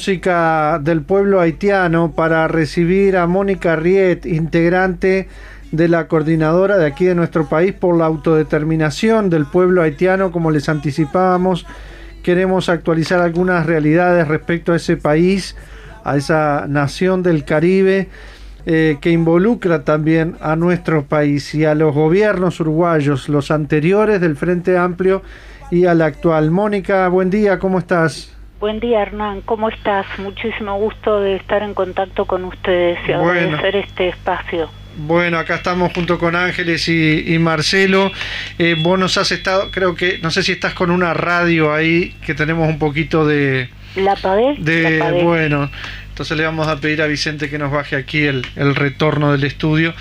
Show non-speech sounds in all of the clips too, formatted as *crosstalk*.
música del pueblo haitiano para recibir a Mónica Riet, integrante de la coordinadora de aquí de nuestro país por la autodeterminación del pueblo haitiano, como les anticipábamos. Queremos actualizar algunas realidades respecto a ese país, a esa nación del Caribe, eh, que involucra también a nuestro país y a los gobiernos uruguayos, los anteriores del Frente Amplio y al actual. Mónica, buen día, ¿cómo estás? Buen día Hernán, ¿cómo estás? Muchísimo gusto de estar en contacto con ustedes y agradecer este espacio. Bueno, acá estamos junto con Ángeles y, Marcelo. Eh, vos nos has estado, creo que, no sé si estás con una radio ahí, que tenemos un poquito de... La pagué. De, Bueno, entonces le vamos a pedir a Vicente que nos baje aquí el, retorno del estudio.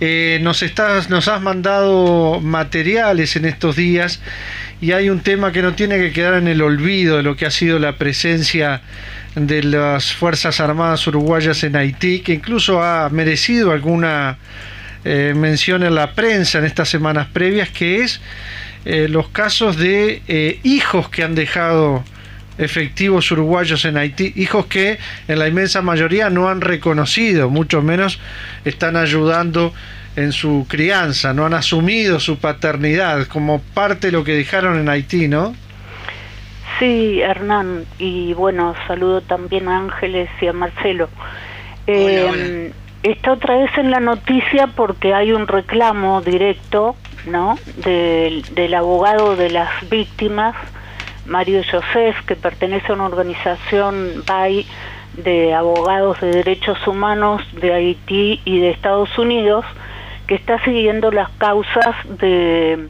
Eh, nos, estás, nos has mandado materiales en estos días y hay un tema que no tiene que quedar en el olvido de lo que ha sido la presencia de las Fuerzas Armadas Uruguayas en Haití, que incluso ha merecido alguna eh, mención en la prensa en estas semanas previas, que es eh, los casos de hijos que han dejado efectivos uruguayos en Haití, hijos que en la inmensa mayoría no han reconocido, mucho menos están ayudando en su crianza, no han asumido su paternidad como parte de lo que dejaron en Haití, ¿no? Sí, Hernán, y bueno, saludo también a Ángeles y a Marcelo. Eh, está otra vez en la noticia porque hay un reclamo directo, ¿no? Del, del abogado de las víctimas, Mario Joseph, que pertenece a una organización BAI de abogados de derechos humanos de Haití y de Estados Unidos, que está siguiendo las causas de,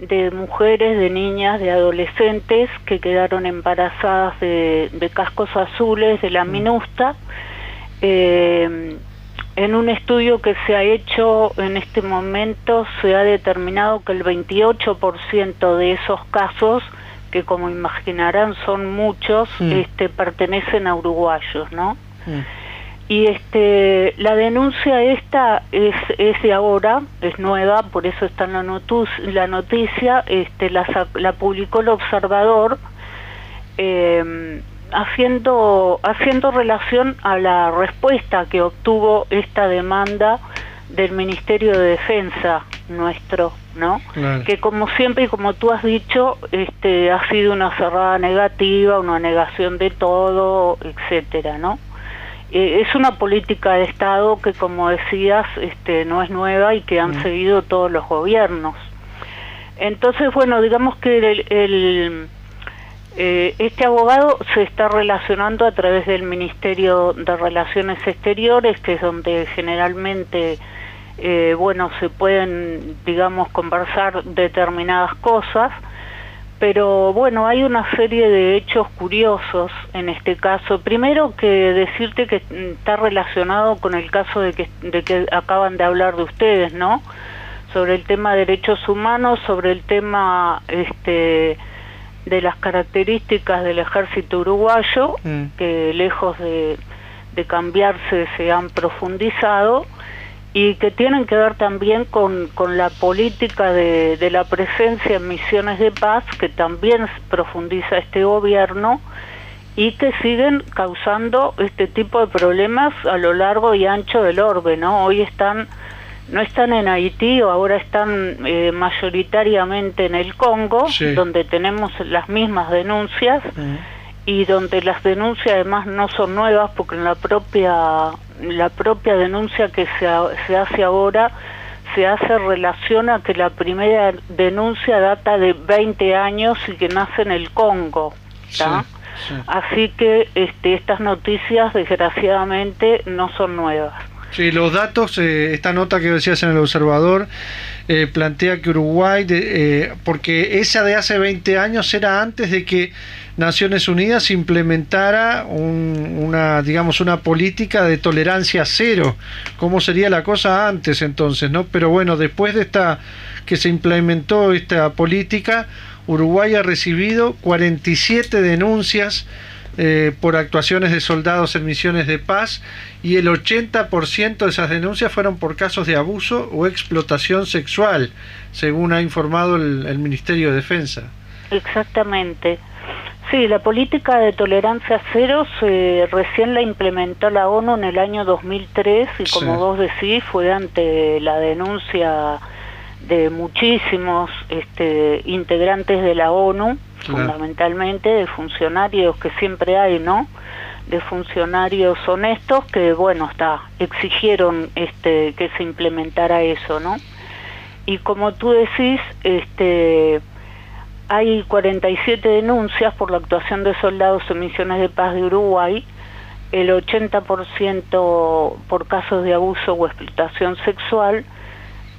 de mujeres, de niñas, de adolescentes que quedaron embarazadas de, cascos azules de la mm. MINUSTA. Eh, en un estudio que se ha hecho en este momento se ha determinado que el 28% de esos casos, que como imaginarán son muchos, mm. este, pertenecen a uruguayos, ¿no? Mm. Y este, la denuncia esta es, es de ahora, es nueva, por eso está en la, la noticia, este, la, la publicó el observador eh, haciendo, haciendo relación a la respuesta que obtuvo esta demanda del Ministerio de Defensa nuestro, ¿no? Que como siempre y como tú has dicho, este, ha sido una cerrada negativa, una negación de todo, etcétera, ¿no? Eh, es una política de Estado que, como decías, este, no es nueva y que han mm. seguido todos los gobiernos. Entonces, bueno, digamos que el, eh, este abogado se está relacionando a través del Ministerio de Relaciones Exteriores, que es donde generalmente, eh, bueno, se pueden, digamos, conversar determinadas cosas pero bueno, hay una serie de hechos curiosos en este caso. Primero que decirte que está relacionado con el caso de que, de que acaban de hablar de ustedes, ¿no? Sobre el tema de derechos humanos, sobre el tema este, de las características del ejército uruguayo, mm. que lejos de, de cambiarse se han profundizado y que tienen que ver también con, con la política de, de, la presencia en misiones de paz que también profundiza este gobierno y que siguen causando este tipo de problemas a lo largo y ancho del orbe, ¿no? Hoy están, no están en Haití o ahora están eh, mayoritariamente en el Congo, donde tenemos las mismas denuncias y donde las denuncias además no son nuevas porque en la propia la propia denuncia que se, se hace ahora se hace relación a que la primera denuncia data de 20 años y que nace en el Congo. Así que este, estas noticias desgraciadamente no son nuevas. Los datos, eh, esta nota que decías en el observador, eh, plantea que Uruguay, eh, porque esa de hace 20 años era antes de que Naciones Unidas implementara una, digamos, una política de tolerancia cero. ¿Cómo sería la cosa antes entonces, no? Pero bueno, después de esta que se implementó esta política, Uruguay ha recibido 47 denuncias eh, por actuaciones de soldados en misiones de paz y el 80% de esas denuncias fueron por casos de abuso o explotación sexual, según ha informado el Ministerio de Defensa. Exactamente. Sí, la política de tolerancia cero se, recién la implementó la ONU en el año 2003 y como vos decís fue ante la denuncia de muchísimos este, integrantes de la ONU, fundamentalmente de funcionarios que siempre hay, ¿no? De funcionarios honestos que, bueno, está, exigieron este, que se implementara eso, ¿no? Y como tú decís, este, hay 47 denuncias por la actuación de soldados en misiones de paz de Uruguay, el 80% por casos de abuso o explotación sexual,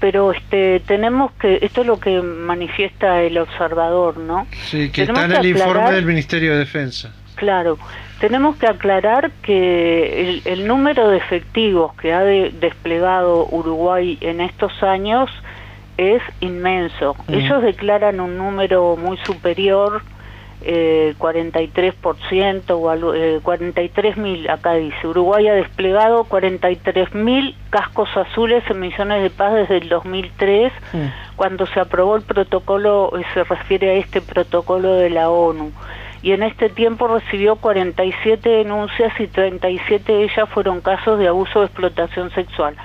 pero este tenemos que esto es lo que manifiesta el observador, ¿no? Sí, que está en el informe del Ministerio de Defensa. Claro, tenemos que aclarar que el, número de efectivos que ha desplegado Uruguay en estos años es inmenso. Ellos declaran un número muy superior, eh, 43%, o eh, 43.000, acá dice. Uruguay ha desplegado 43.000 cascos azules en misiones de paz desde el 2003, cuando se aprobó el protocolo, eh, se refiere a este protocolo de la ONU. Y en este tiempo recibió 47 denuncias y 37 de ellas fueron casos de abuso o explotación sexual.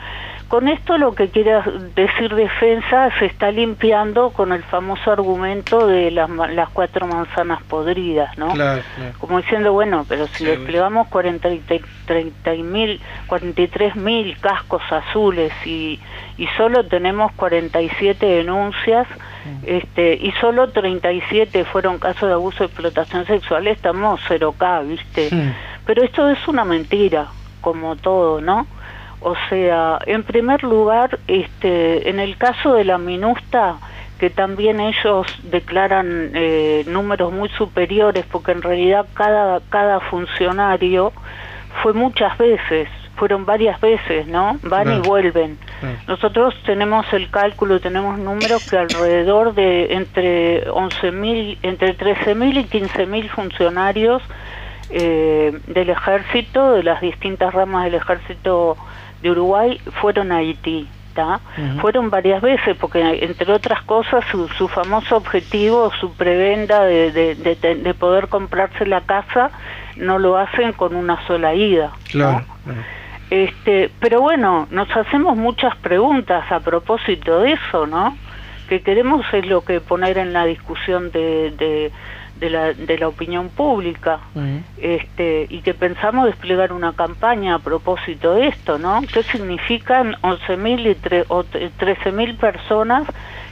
Con esto lo que quiere decir defensa se está limpiando con el famoso argumento de las, las cuatro manzanas podridas, ¿no? Claro, Como diciendo, bueno, pero si desplegamos 40 mil, 43 mil cascos azules y, y solo tenemos 47 denuncias mm. este, y solo 37 fueron casos de abuso de explotación sexual, estamos 0K, ¿viste? Pero esto es una mentira, como todo, ¿no? O sea, en primer lugar, este, en el caso de la MINUSTA, que también ellos declaran eh, números muy superiores, porque en realidad cada, cada funcionario fue muchas veces, fueron varias veces, ¿no? Van y vuelven. Nosotros tenemos el cálculo, tenemos números que alrededor de entre 11.000, entre 13.000 y 15.000 funcionarios eh, del ejército, de las distintas ramas del ejército de Uruguay fueron a Haití. Fueron varias veces porque, entre otras cosas, su, famoso objetivo, su prebenda de, de, poder comprarse la casa, no lo hacen con una sola ida. Claro, Este, pero bueno, nos hacemos muchas preguntas a propósito de eso, ¿no? Que queremos es lo que poner en la discusión de, de la, de la opinión pública este, y que pensamos desplegar una campaña a propósito de esto, ¿no? ¿Qué significan 11.000 y o 13.000 personas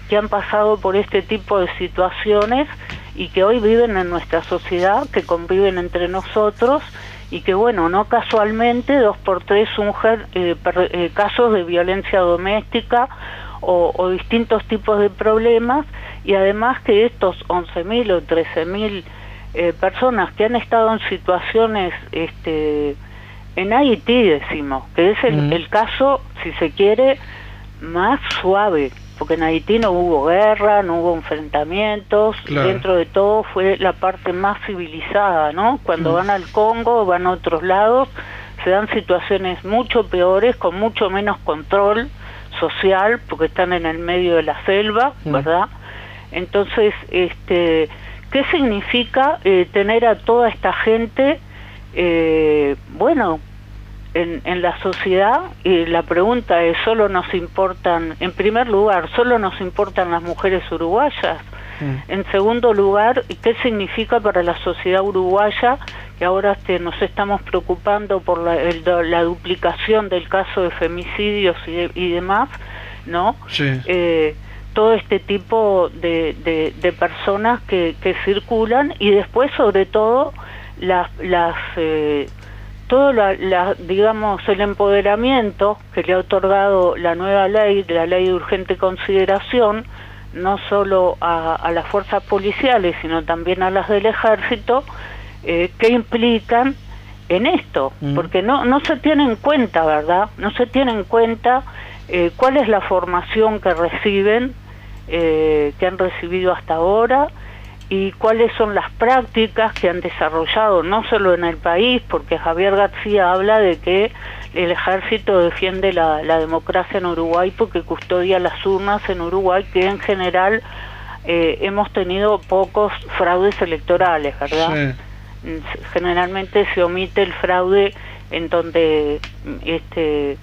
que han pasado por este tipo de situaciones y que hoy viven en nuestra sociedad, que conviven entre nosotros y que, bueno, no casualmente dos por tres eh, eh, casos de violencia doméstica o, o distintos tipos de problemas y además que estos 11.000 o 13.000 eh, personas que han estado en situaciones este, en Haití, decimos, que es el, caso, si se quiere, más suave, porque en Haití no hubo guerra, no hubo enfrentamientos, dentro de todo fue la parte más civilizada, ¿no? Cuando van al Congo, van a otros lados, se dan situaciones mucho peores, con mucho menos control social, porque están en el medio de la selva, ¿verdad? Entonces, este, ¿qué significa eh, tener a toda esta gente, eh, bueno, en, en, la sociedad? Y la pregunta es, ¿solo nos importan, en primer lugar, solo nos importan las mujeres uruguayas? Mm. En segundo lugar, ¿qué significa para la sociedad uruguaya que ahora este, nos estamos preocupando por la, la, duplicación del caso de femicidios y, y demás? ¿no? Sí. Todo este tipo de, de, personas que, que, circulan y después sobre todo las, las eh, todo la, digamos el empoderamiento que le ha otorgado la nueva ley la ley de urgente consideración no solo a, las fuerzas policiales sino también a las del ejército eh, que implican en esto mm. porque no no se tiene en cuenta verdad no se tiene en cuenta eh, cuál es la formación que reciben eh, que han recibido hasta ahora y cuáles son las prácticas que han desarrollado, no solo en el país, porque Javier García habla de que el ejército defiende la, democracia en Uruguay porque custodia las urnas en Uruguay, que en general eh, hemos tenido pocos fraudes electorales, ¿verdad? Generalmente se omite el fraude en donde este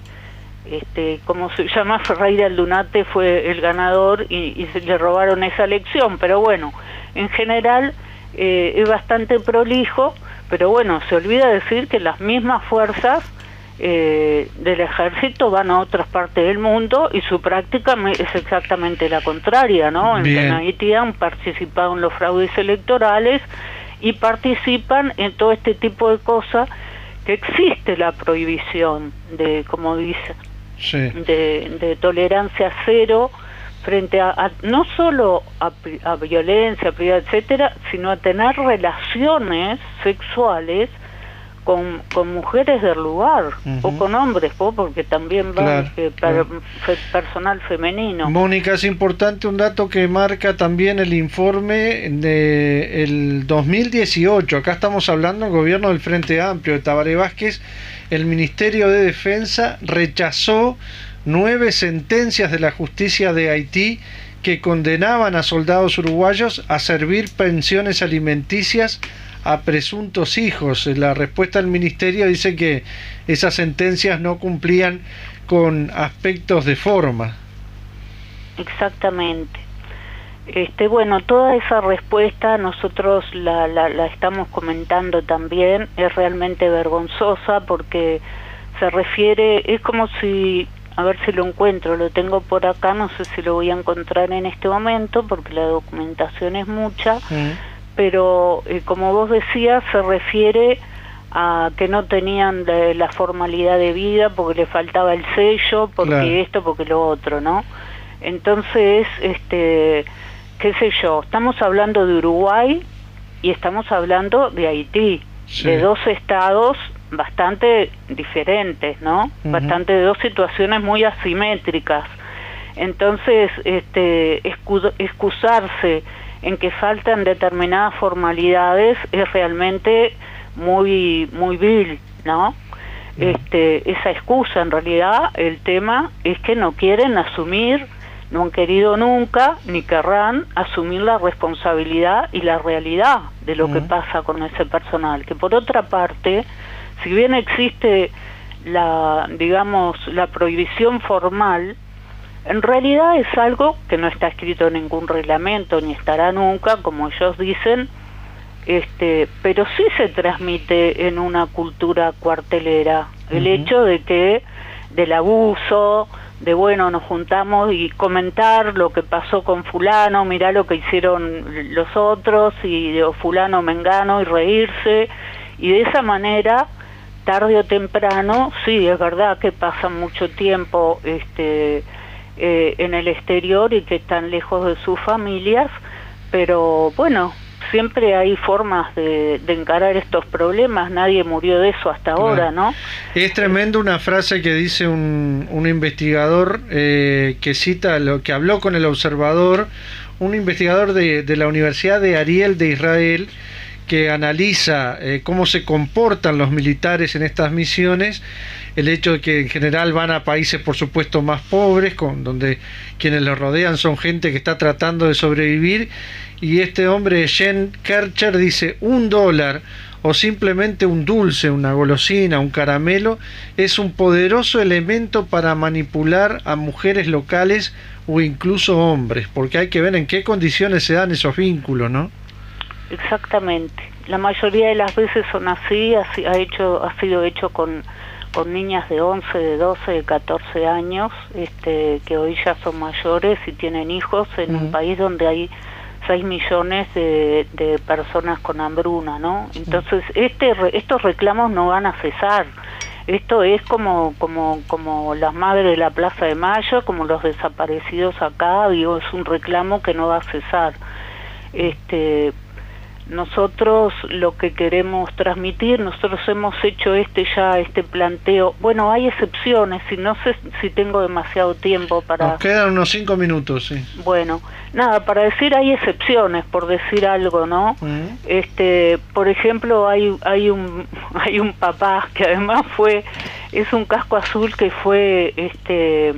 este como se llama Ferreira Aldunate fue el ganador y, se le robaron esa elección, pero bueno, en general eh, es bastante prolijo, pero bueno, se olvida decir que las mismas fuerzas eh, del ejército van a otras partes del mundo y su práctica es exactamente la contraria, ¿no? En Haití han participado en los fraudes electorales y participan en todo este tipo de cosas que existe la prohibición de, como dice, de, tolerancia cero frente a, no solo a, a violencia, etcétera, sino a tener relaciones sexuales con, con mujeres del lugar o con hombres, porque también va eh, personal femenino. Mónica, es importante un dato que marca también el informe de el 2018. Acá estamos hablando del gobierno del Frente Amplio de Tabaré Vázquez. El Ministerio de Defensa rechazó nueve sentencias de la justicia de Haití que condenaban a soldados uruguayos a servir pensiones alimenticias a presuntos hijos. La respuesta del ministerio dice que esas sentencias no cumplían con aspectos de forma. Exactamente. Este, bueno, toda esa respuesta nosotros la, la, la estamos comentando también, es realmente vergonzosa porque se refiere, es como si, a ver si lo encuentro, lo tengo por acá, no sé si lo voy a encontrar en este momento porque la documentación es mucha. Pero eh, como vos decías, se refiere a que no tenían la formalidad de vida porque le faltaba el sello, porque esto, porque lo otro, ¿no? Entonces, este, qué sé yo, estamos hablando de Uruguay y estamos hablando de Haití, de dos estados bastante diferentes, ¿no? Bastante de dos situaciones muy asimétricas. Entonces, este, excusarse en que faltan determinadas formalidades es realmente muy muy vil, ¿no? Este, esa excusa en realidad el tema es que no quieren asumir, no han querido nunca ni querrán asumir la responsabilidad y la realidad de lo que pasa con ese personal, que por otra parte, si bien existe la digamos la prohibición formal en realidad es algo que no está escrito en ningún reglamento ni estará nunca, como ellos dicen, este, pero sí se transmite en una cultura cuartelera. El hecho de que del abuso, de bueno, nos juntamos y comentar lo que pasó con fulano, mirá lo que hicieron los otros y de fulano mengano y reírse. Y de esa manera tarde o temprano, sí, es verdad que pasa mucho tiempo este eh, en el exterior y que están lejos de sus familias, pero bueno, siempre hay formas de, encarar estos problemas, nadie murió de eso hasta ahora, ¿no? Es tremendo una frase que dice un, un investigador eh, que cita lo que habló con el observador, un investigador de, de la Universidad de Ariel de Israel, que analiza eh, cómo se comportan los militares en estas misiones, el hecho de que en general van a países por supuesto más pobres, con, donde quienes los rodean son gente que está tratando de sobrevivir, y este hombre, Jen Kercher, dice un dólar o simplemente un dulce, una golosina, un caramelo, es un poderoso elemento para manipular a mujeres locales o incluso hombres, porque hay que ver en qué condiciones se dan esos vínculos, ¿no? Exactamente. La mayoría de las veces son así, así ha, hecho, ha sido hecho con, con niñas de 11, de 12, de 14 años, este, que hoy ya son mayores y tienen hijos en un país donde hay 6 millones de, de, personas con hambruna, ¿no? Entonces, este, estos reclamos no van a cesar. Esto es como, como, como las madres de la Plaza de Mayo, como los desaparecidos acá, digo, es un reclamo que no va a cesar. Este, nosotros lo que queremos transmitir, nosotros hemos hecho este ya, este planteo, bueno, hay excepciones, y no sé si tengo demasiado tiempo para... Nos quedan unos cinco minutos, sí. Bueno, nada, para decir hay excepciones, por decir algo, ¿no? Este, por ejemplo, hay, hay, un, *laughs* hay un papá que además fue, es un casco azul que fue, este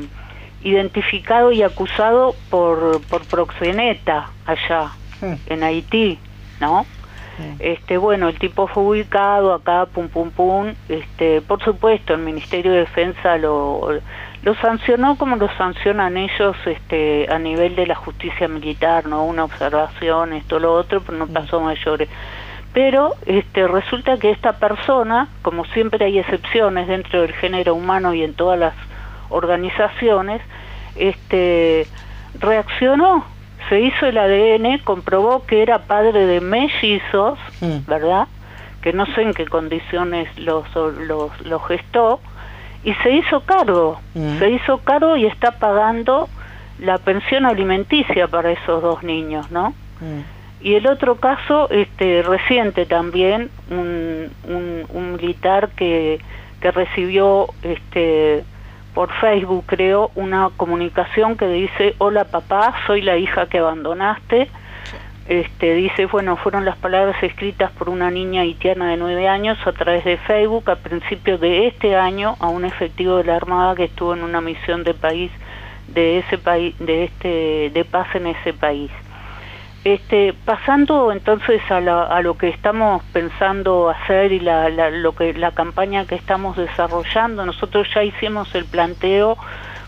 identificado y acusado por, por proxeneta allá en Haití, ¿no? Este, bueno, el tipo fue ubicado acá, pum, pum, pum. Este, por supuesto, el Ministerio de Defensa lo, lo sancionó como lo sancionan ellos este, a nivel de la justicia militar, ¿no? Una observación, esto, lo otro, pero no pasó mayores. Pero este, resulta que esta persona, como siempre hay excepciones dentro del género humano y en todas las organizaciones, este, reaccionó, se hizo el ADN, comprobó que era padre de mellizos, mm. ¿verdad? Que no sé en qué condiciones los, los, gestó, y se hizo cargo, mm. se hizo cargo y está pagando la pensión alimenticia para esos dos niños, ¿no? Mm. Y el otro caso, este, reciente también, un, un, un militar que, que recibió este, por Facebook creo una comunicación que dice hola papá soy la hija que abandonaste este dice bueno fueron las palabras escritas por una niña haitiana de nueve años a través de Facebook a principios de este año a un efectivo de la armada que estuvo en una misión de país de ese país de este de paz en ese país este, pasando entonces a, lo que estamos pensando hacer y la, lo que, la campaña que estamos desarrollando, nosotros ya hicimos el planteo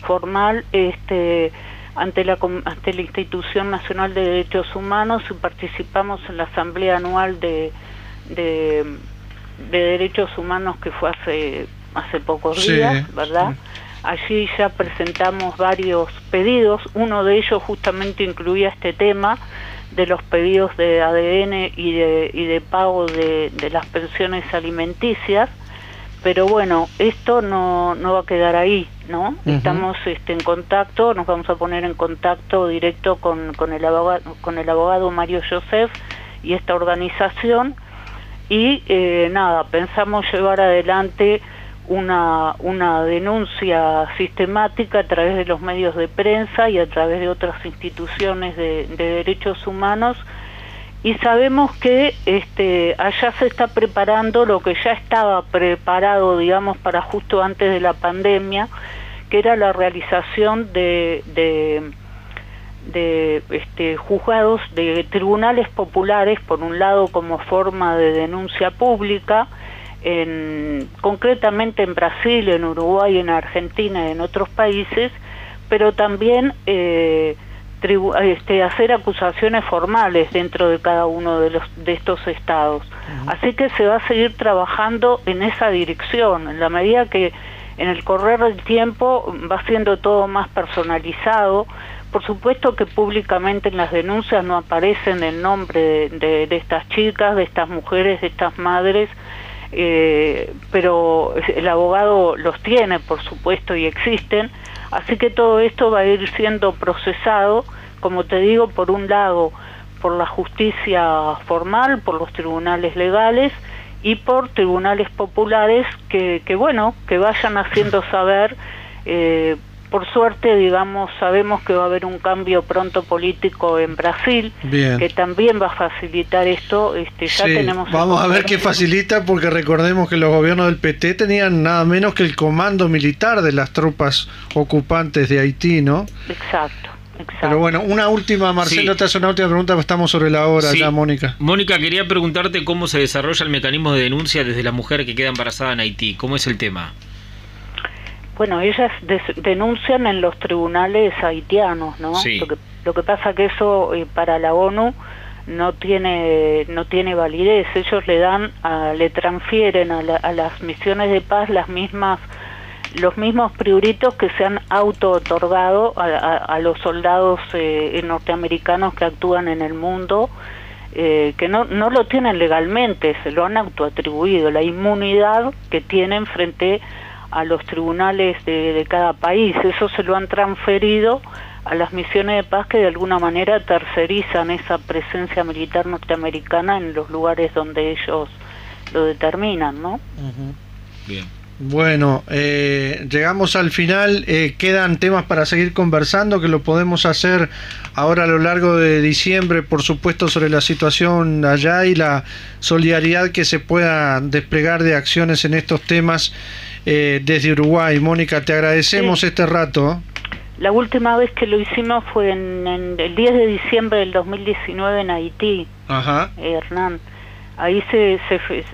formal este, ante, la, ante la Institución Nacional de Derechos Humanos y participamos en la Asamblea Anual de, de, Derechos Humanos que fue hace, hace pocos días, ¿verdad? Allí ya presentamos varios pedidos, uno de ellos justamente incluía este tema, de los pedidos de ADN y de, y de pago de, las pensiones alimenticias, pero bueno, esto no, no va a quedar ahí, ¿no? Estamos este, en contacto, nos vamos a poner en contacto directo con, con, el, abogado, con el abogado Mario Joseph y esta organización y eh, nada, pensamos llevar adelante una, una denuncia sistemática a través de los medios de prensa y a través de otras instituciones de, derechos humanos. Y sabemos que este, allá se está preparando lo que ya estaba preparado, digamos, para justo antes de la pandemia, que era la realización de, de, de este, juzgados, de tribunales populares, por un lado como forma de denuncia pública, en, concretamente en Brasil, en Uruguay, en Argentina y en otros países, pero también eh, este, hacer acusaciones formales dentro de cada uno de, los, de estos estados. Así que se va a seguir trabajando en esa dirección, en la medida que en el correr del tiempo va siendo todo más personalizado. Por supuesto que públicamente en las denuncias no aparecen el nombre de estas chicas, de estas mujeres, de estas madres, eh, pero el abogado los tiene, por supuesto, y existen, así que todo esto va a ir siendo procesado, como te digo, por un lado, por la justicia formal, por los tribunales legales y por tribunales populares que, que bueno, que vayan haciendo saber eh, por suerte, digamos, sabemos que va a haber un cambio pronto político en Brasil, que también va a facilitar esto. Este, ya tenemos vamos a ver qué facilita, porque recordemos que los gobiernos del PT tenían nada menos que el comando militar de las tropas ocupantes de Haití, ¿no? Exacto. Exacto. Pero bueno, una última, Marcelo, te hace una última pregunta, estamos sobre la hora ya, Mónica. Mónica, quería preguntarte cómo se desarrolla el mecanismo de denuncia desde la mujer que queda embarazada en Haití. ¿Cómo es el tema? Bueno, ellas denuncian en los tribunales haitianos, ¿no? Lo, que, lo que pasa que eso eh, para la ONU no tiene no tiene validez. Ellos le dan, le transfieren a, las misiones de paz las mismas los mismos prioritos que se han auto otorgado a, los soldados eh, norteamericanos que actúan en el mundo. Eh, que no, no lo tienen legalmente, se lo han autoatribuido, la inmunidad que tienen frente a los tribunales de, cada país. Eso se lo han transferido a las misiones de paz que de alguna manera tercerizan esa presencia militar norteamericana en los lugares donde ellos lo determinan, ¿no? Bien. Bueno, eh, llegamos al final, eh, quedan temas para seguir conversando que lo podemos hacer ahora a lo largo de diciembre, por supuesto, sobre la situación allá y la solidaridad que se pueda desplegar de acciones en estos temas eh, desde Uruguay. Mónica, te agradecemos este rato. La última vez que lo hicimos fue en, el 10 de diciembre del 2019 en Haití, Ajá. Hernán. Ahí se,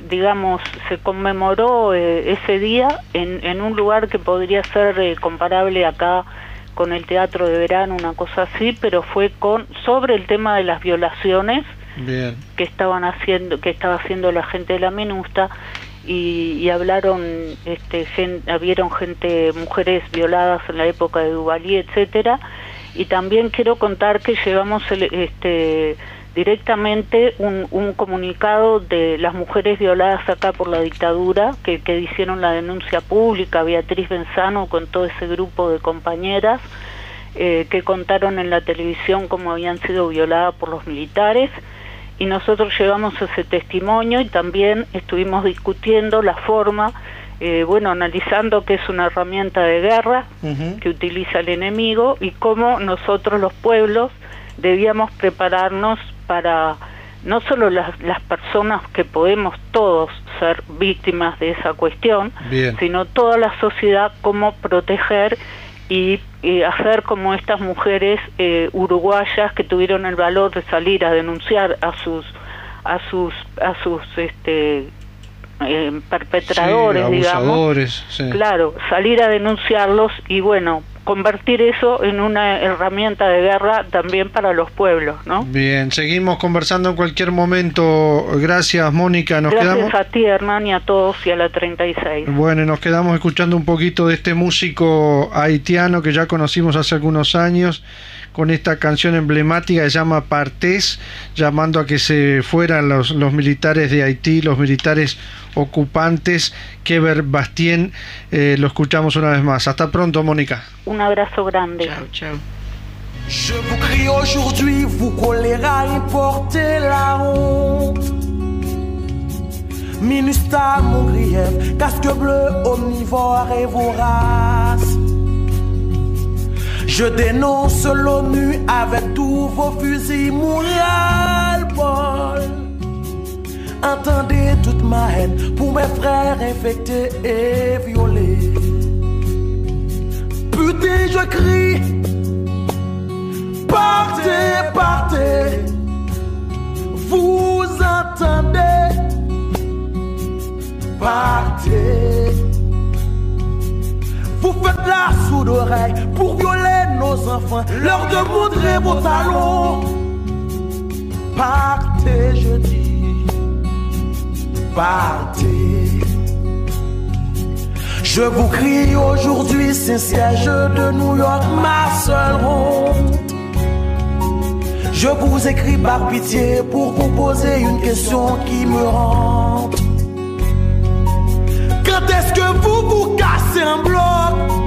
digamos, se conmemoró eh, ese día en, en, un lugar que podría ser eh, comparable acá con el teatro de verano, una cosa así, pero fue con sobre el tema de las violaciones que estaban haciendo, que estaba haciendo la gente de la Minusta y, hablaron, este, gente, vieron gente, mujeres violadas en la época de Duvalier, etcétera, y también quiero contar que llevamos este directamente un, un, comunicado de las mujeres violadas acá por la dictadura, que, que hicieron la denuncia pública, Beatriz Benzano con todo ese grupo de compañeras, eh, que contaron en la televisión cómo habían sido violadas por los militares, y nosotros llevamos ese testimonio y también estuvimos discutiendo la forma, eh, bueno, analizando que es una herramienta de guerra que utiliza el enemigo y cómo nosotros los pueblos debíamos prepararnos para no solo las, las personas que podemos todos ser víctimas de esa cuestión, sino toda la sociedad, cómo proteger y, hacer como estas mujeres eh, uruguayas que tuvieron el valor de salir a denunciar a sus a sus a sus este eh, perpetradores digamos. claro salir a denunciarlos y bueno convertir eso en una herramienta de guerra también para los pueblos, ¿no? Bien, seguimos conversando en cualquier momento. Gracias, Mónica. Nos Gracias a ti, Hernán, y a todos y a la 36. Bueno, y nos quedamos escuchando un poquito de este músico haitiano que ya conocimos hace algunos años con esta canción emblemática que se llama Partés, llamando a que se fueran los, los militares de Haití, los militares ocupantes. Keber Bastien, eh, lo escuchamos una vez más. Hasta pronto, Mónica. Un abrazo grande. Chao, chao. Je vous crie aujourd'hui, vous choléra et portez la honte. Minusta, mon grief, casque bleu, omnivore et vorace. Je dénonce l'ONU avec tous vos fusils, Montréal, Paul. Entendez toute ma haine pour mes frères infectés et violés. Putain, je crie, partez, partez. Vous entendez, partez. Vous faites la sourde oreille pour violer nos enfants, leur montrer vos talons. Partez, je dis, partez. Je vous crie aujourd'hui, c'est siège de New York, ma seule honte. Je vous écris par pitié pour vous poser une question qui me hante. Quand est-ce que vous vous cassez un bloc?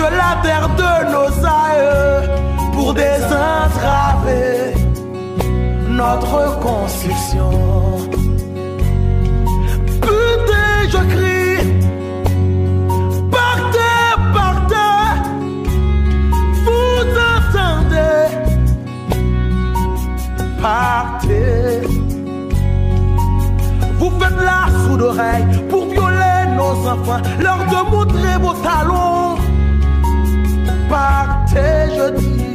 De la terre de nos aïeux pour désentraver notre construction? Putain, je crie, partez, partez, vous entendez, partez. Vous faites la sourde oreille pour nos enfants, leur de montrer vos talons. Partez, je dis.